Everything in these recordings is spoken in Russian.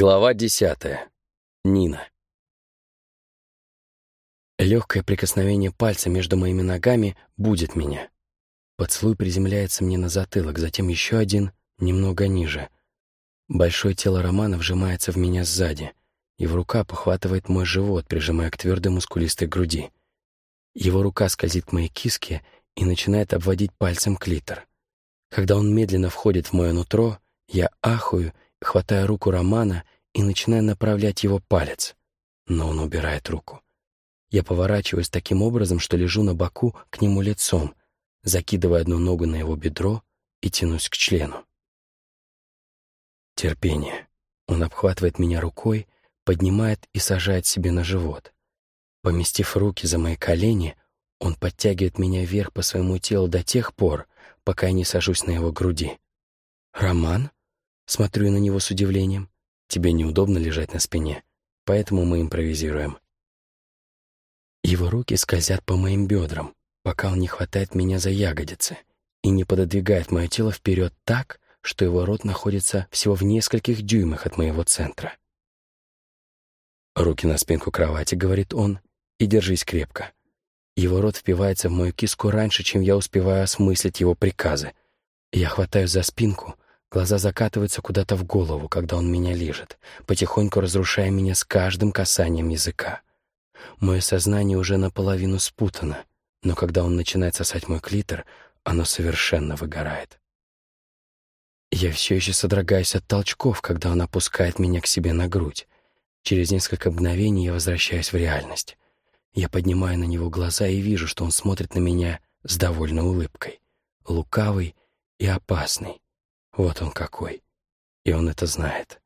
Глава десятая. Нина. Легкое прикосновение пальца между моими ногами будет меня. Поцелуй приземляется мне на затылок, затем еще один, немного ниже. Большое тело Романа вжимается в меня сзади. Его рука похватывает мой живот, прижимая к твердой мускулистой груди. Его рука скользит к моей киске и начинает обводить пальцем клитор. Когда он медленно входит в мое нутро, я ахую хватая руку Романа и начинаю направлять его палец. Но он убирает руку. Я поворачиваюсь таким образом, что лежу на боку к нему лицом, закидывая одну ногу на его бедро и тянусь к члену. Терпение. Он обхватывает меня рукой, поднимает и сажает себе на живот. Поместив руки за мои колени, он подтягивает меня вверх по своему телу до тех пор, пока я не сажусь на его груди. «Роман?» Смотрю на него с удивлением. Тебе неудобно лежать на спине, поэтому мы импровизируем. Его руки скользят по моим бедрам, пока он не хватает меня за ягодицы и не пододвигает мое тело вперед так, что его рот находится всего в нескольких дюймах от моего центра. «Руки на спинку кровати», — говорит он, — «и держись крепко». Его рот впивается в мою киску раньше, чем я успеваю осмыслить его приказы. Я хватаюсь за спинку, Глаза закатываются куда-то в голову, когда он меня лижет, потихоньку разрушая меня с каждым касанием языка. Мое сознание уже наполовину спутано, но когда он начинает сосать мой клитор, оно совершенно выгорает. Я все еще содрогаюсь от толчков, когда он опускает меня к себе на грудь. Через несколько мгновений я возвращаюсь в реальность. Я поднимаю на него глаза и вижу, что он смотрит на меня с довольной улыбкой, лукавый и опасный. Вот он какой. И он это знает.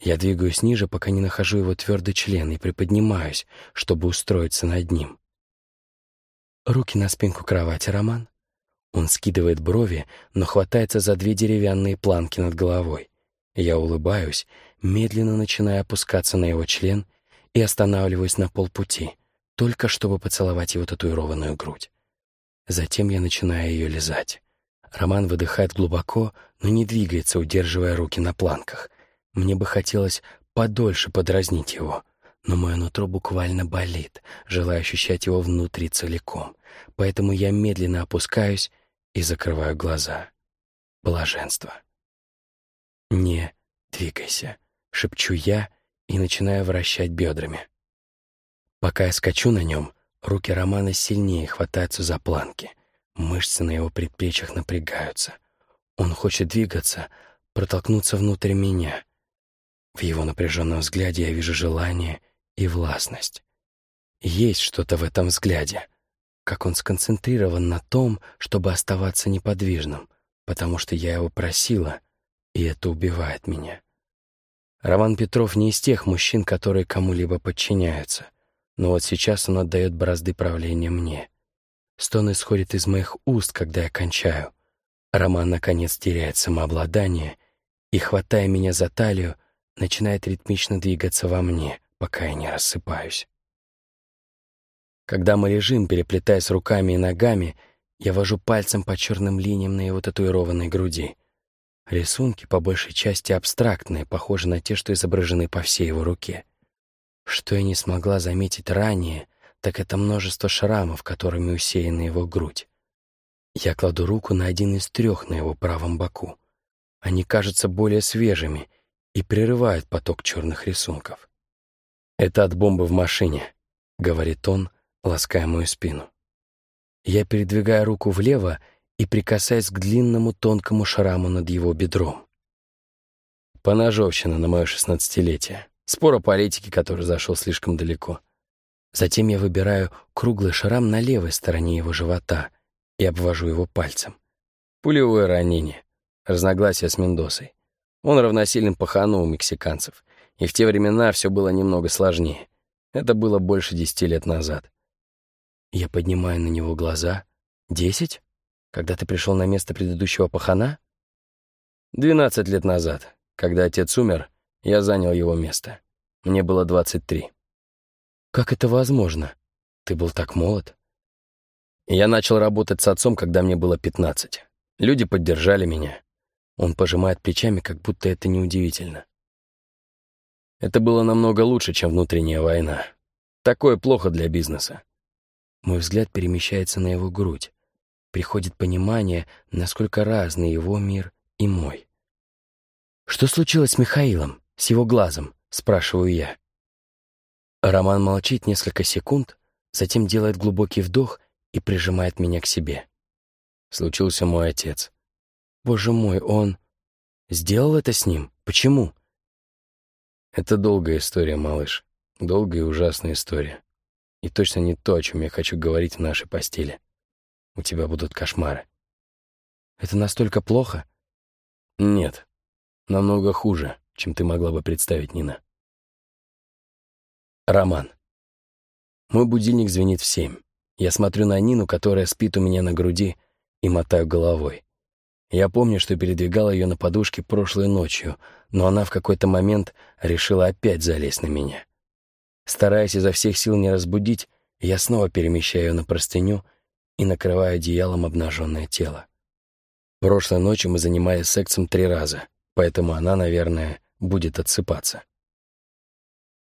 Я двигаюсь ниже, пока не нахожу его твердый член, и приподнимаюсь, чтобы устроиться над ним. Руки на спинку кровати, Роман. Он скидывает брови, но хватается за две деревянные планки над головой. Я улыбаюсь, медленно начиная опускаться на его член и останавливаюсь на полпути, только чтобы поцеловать его татуированную грудь. Затем я начинаю ее лизать. Роман выдыхает глубоко, но не двигается, удерживая руки на планках. Мне бы хотелось подольше подразнить его, но мое нутро буквально болит, желая ощущать его внутри целиком. Поэтому я медленно опускаюсь и закрываю глаза. Блаженство. «Не двигайся», — шепчу я и начинаю вращать бедрами. Пока я скачу на нем, руки Романа сильнее хватаются за планки. Мышцы на его предплечьях напрягаются. Он хочет двигаться, протолкнуться внутрь меня. В его напряженном взгляде я вижу желание и властность. Есть что-то в этом взгляде, как он сконцентрирован на том, чтобы оставаться неподвижным, потому что я его просила, и это убивает меня. Роман Петров не из тех мужчин, которые кому-либо подчиняются, но вот сейчас он отдает бразды правления мне — Стон исходит из моих уст, когда я кончаю. Роман, наконец, теряет самообладание и, хватая меня за талию, начинает ритмично двигаться во мне, пока я не рассыпаюсь. Когда мы лежим, переплетаясь руками и ногами, я вожу пальцем по черным линиям на его татуированной груди. Рисунки, по большей части абстрактные, похожи на те, что изображены по всей его руке. Что я не смогла заметить ранее — так это множество шрамов, которыми усеяна его грудь. Я кладу руку на один из трех на его правом боку. Они кажутся более свежими и прерывают поток черных рисунков. «Это от бомбы в машине», — говорит он, лаская мою спину. Я передвигаю руку влево и прикасаюсь к длинному тонкому шраму над его бедром. Поножовщина на мое шестнадцатилетие. Спор о политике, который зашел слишком далеко. Затем я выбираю круглый шрам на левой стороне его живота и обвожу его пальцем. Пулевое ранение. Разногласия с Мендосой. Он равносилен пахану у мексиканцев. И в те времена все было немного сложнее. Это было больше десяти лет назад. Я поднимаю на него глаза. «Десять? Когда ты пришел на место предыдущего пахана?» «Двенадцать лет назад. Когда отец умер, я занял его место. Мне было двадцать три. Как это возможно? Ты был так молод. Я начал работать с отцом, когда мне было 15. Люди поддержали меня. Он пожимает плечами, как будто это неудивительно. Это было намного лучше, чем внутренняя война. Такое плохо для бизнеса. Мой взгляд перемещается на его грудь. Приходит понимание, насколько разный его мир и мой. «Что случилось с Михаилом, с его глазом?» — спрашиваю я. Роман молчит несколько секунд, затем делает глубокий вдох и прижимает меня к себе. Случился мой отец. Боже мой, он... Сделал это с ним? Почему? Это долгая история, малыш. Долгая и ужасная история. И точно не то, о чем я хочу говорить в нашей постели. У тебя будут кошмары. Это настолько плохо? Нет. Намного хуже, чем ты могла бы представить, Нина. Роман. Мой будильник звенит в семь. Я смотрю на Нину, которая спит у меня на груди, и мотаю головой. Я помню, что передвигал ее на подушке прошлой ночью, но она в какой-то момент решила опять залезть на меня. Стараясь изо всех сил не разбудить, я снова перемещаю ее на простыню и накрываю одеялом обнаженное тело. Прошлой ночью мы занимались сексом три раза, поэтому она, наверное, будет отсыпаться.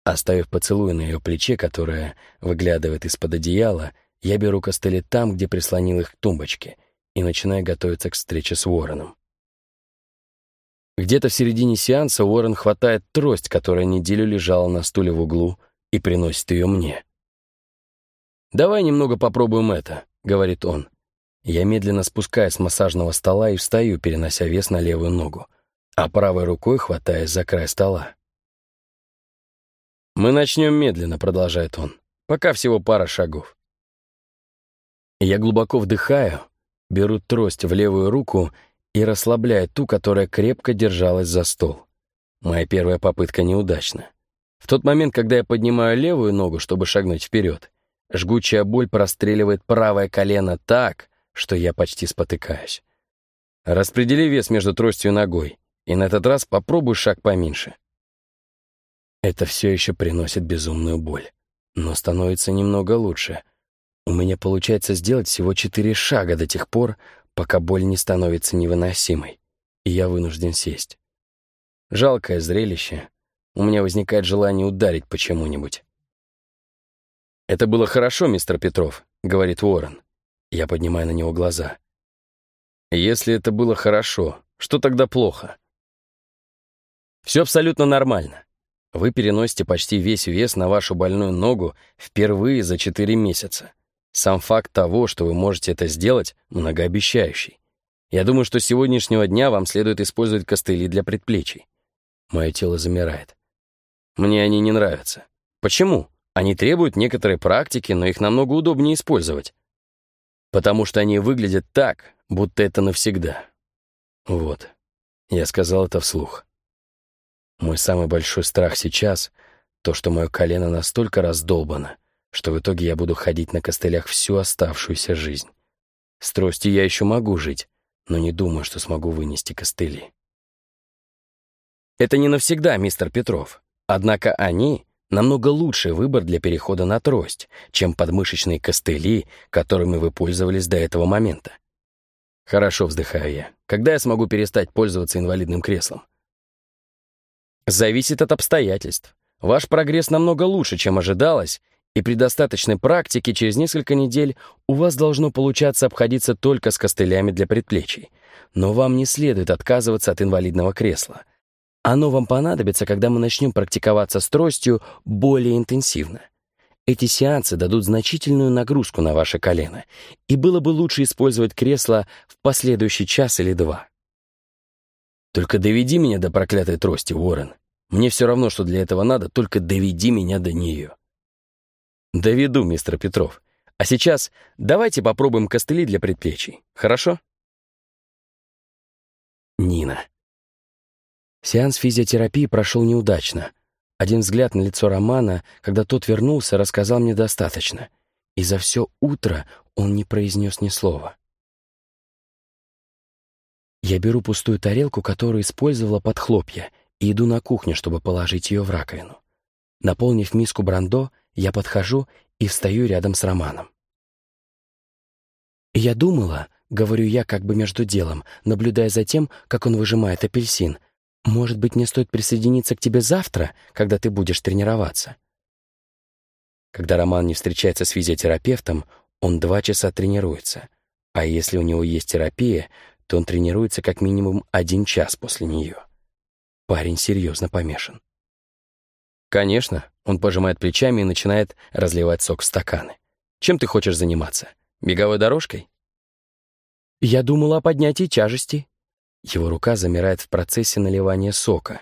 Оставив поцелуй на ее плече, которое выглядывает из-под одеяла, я беру костыли там, где прислонил их к тумбочке, и начинаю готовиться к встрече с Уорреном. Где-то в середине сеанса Уоррен хватает трость, которая неделю лежала на стуле в углу, и приносит ее мне. «Давай немного попробуем это», — говорит он. Я медленно спускаюсь с массажного стола и встаю, перенося вес на левую ногу, а правой рукой хватаясь за край стола. «Мы начнем медленно», — продолжает он, — «пока всего пара шагов». Я глубоко вдыхаю, беру трость в левую руку и расслабляю ту, которая крепко держалась за стол. Моя первая попытка неудачна. В тот момент, когда я поднимаю левую ногу, чтобы шагнуть вперед, жгучая боль простреливает правое колено так, что я почти спотыкаюсь. Распредели вес между тростью и ногой, и на этот раз попробуй шаг поменьше. Это все еще приносит безумную боль, но становится немного лучше — у меня получается сделать всего четыре шага до тех пор, пока боль не становится невыносимой, и я вынужден сесть. Жалкое зрелище. У меня возникает желание ударить почему-нибудь. «Это было хорошо, мистер Петров», — говорит Уоррен. Я поднимаю на него глаза. «Если это было хорошо, что тогда плохо?» «Все абсолютно нормально. Вы переносите почти весь вес на вашу больную ногу впервые за четыре месяца. Сам факт того, что вы можете это сделать, многообещающий. Я думаю, что с сегодняшнего дня вам следует использовать костыли для предплечий. Мое тело замирает. Мне они не нравятся. Почему? Они требуют некоторой практики, но их намного удобнее использовать. Потому что они выглядят так, будто это навсегда. Вот. Я сказал это вслух. Мой самый большой страх сейчас — то, что мое колено настолько раздолбано, что в итоге я буду ходить на костылях всю оставшуюся жизнь. С тростью я еще могу жить, но не думаю, что смогу вынести костыли. Это не навсегда, мистер Петров. Однако они — намного лучший выбор для перехода на трость, чем подмышечные костыли, которыми вы пользовались до этого момента. Хорошо, вздыхаю я. Когда я смогу перестать пользоваться инвалидным креслом? Зависит от обстоятельств. Ваш прогресс намного лучше, чем ожидалось, и при достаточной практике через несколько недель у вас должно получаться обходиться только с костылями для предплечий. Но вам не следует отказываться от инвалидного кресла. Оно вам понадобится, когда мы начнем практиковаться с тростью более интенсивно. Эти сеансы дадут значительную нагрузку на ваше колено, и было бы лучше использовать кресло в последующий час или два. Только доведи меня до проклятой трости, Уоррен. Мне все равно, что для этого надо, только доведи меня до нее. Доведу, мистер Петров. А сейчас давайте попробуем костыли для предплечий. Хорошо? Нина. Сеанс физиотерапии прошел неудачно. Один взгляд на лицо Романа, когда тот вернулся, рассказал мне достаточно. И за все утро он не произнес ни слова. Я беру пустую тарелку, которую использовала под хлопья, и иду на кухню, чтобы положить ее в раковину. Наполнив миску брандо, я подхожу и встаю рядом с Романом. «Я думала», — говорю я как бы между делом, наблюдая за тем, как он выжимает апельсин, Может быть, мне стоит присоединиться к тебе завтра, когда ты будешь тренироваться? Когда Роман не встречается с физиотерапевтом, он два часа тренируется. А если у него есть терапия, то он тренируется как минимум один час после нее. Парень серьезно помешан. Конечно, он пожимает плечами и начинает разливать сок в стаканы. Чем ты хочешь заниматься? Беговой дорожкой? Я думала о поднятии тяжести. Его рука замирает в процессе наливания сока,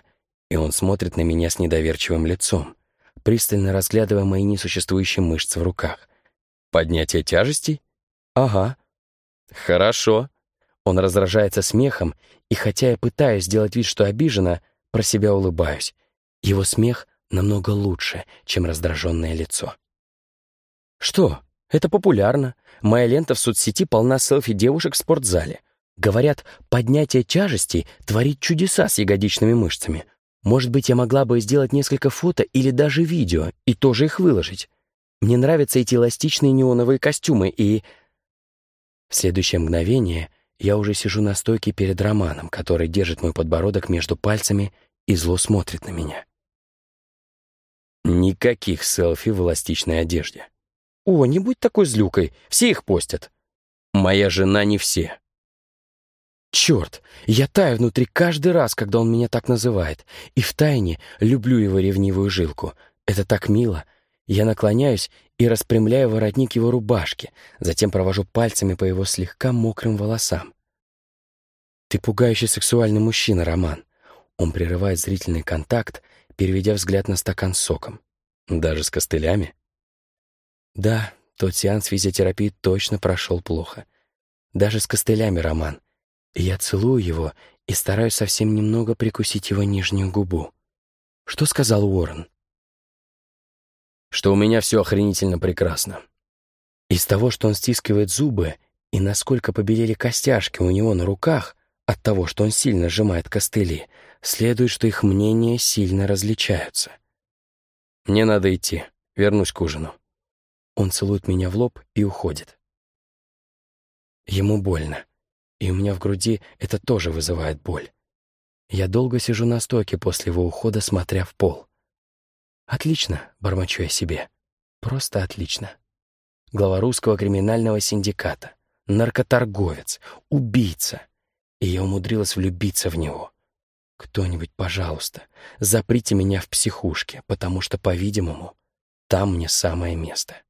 и он смотрит на меня с недоверчивым лицом, пристально разглядывая мои несуществующие мышцы в руках. «Поднятие тяжестей? Ага. Хорошо». Он раздражается смехом, и хотя я пытаюсь сделать вид, что обижена, про себя улыбаюсь. Его смех намного лучше, чем раздраженное лицо. «Что? Это популярно. Моя лента в соцсети полна селфи девушек в спортзале. Говорят, поднятие тяжести творит чудеса с ягодичными мышцами. Может быть, я могла бы сделать несколько фото или даже видео и тоже их выложить. Мне нравятся эти эластичные неоновые костюмы и... В следующее мгновение я уже сижу на стойке перед Романом, который держит мой подбородок между пальцами и зло смотрит на меня. Никаких селфи в эластичной одежде. О, не будь такой злюкой, все их постят. Моя жена не все. Черт, я таю внутри каждый раз, когда он меня так называет. И втайне люблю его ревнивую жилку. Это так мило. Я наклоняюсь и распрямляю воротник его рубашки, затем провожу пальцами по его слегка мокрым волосам. «Ты пугающий сексуальный мужчина, Роман». Он прерывает зрительный контакт, переведя взгляд на стакан с соком. «Даже с костылями?» «Да, тот сеанс физиотерапии точно прошел плохо. Даже с костылями, Роман. Я целую его и стараюсь совсем немного прикусить его нижнюю губу. Что сказал Уоррен? Что у меня все охренительно прекрасно. Из того, что он стискивает зубы и насколько побелели костяшки у него на руках от того, что он сильно сжимает костыли, следует, что их мнения сильно различаются. Мне надо идти. Вернусь к ужину. Он целует меня в лоб и уходит. Ему больно и у меня в груди это тоже вызывает боль. Я долго сижу на стойке после его ухода, смотря в пол. «Отлично», — бормочу я себе. «Просто отлично». Глава русского криминального синдиката, наркоторговец, убийца. И я умудрилась влюбиться в него. Кто-нибудь, пожалуйста, заприте меня в психушке, потому что, по-видимому, там мне самое место.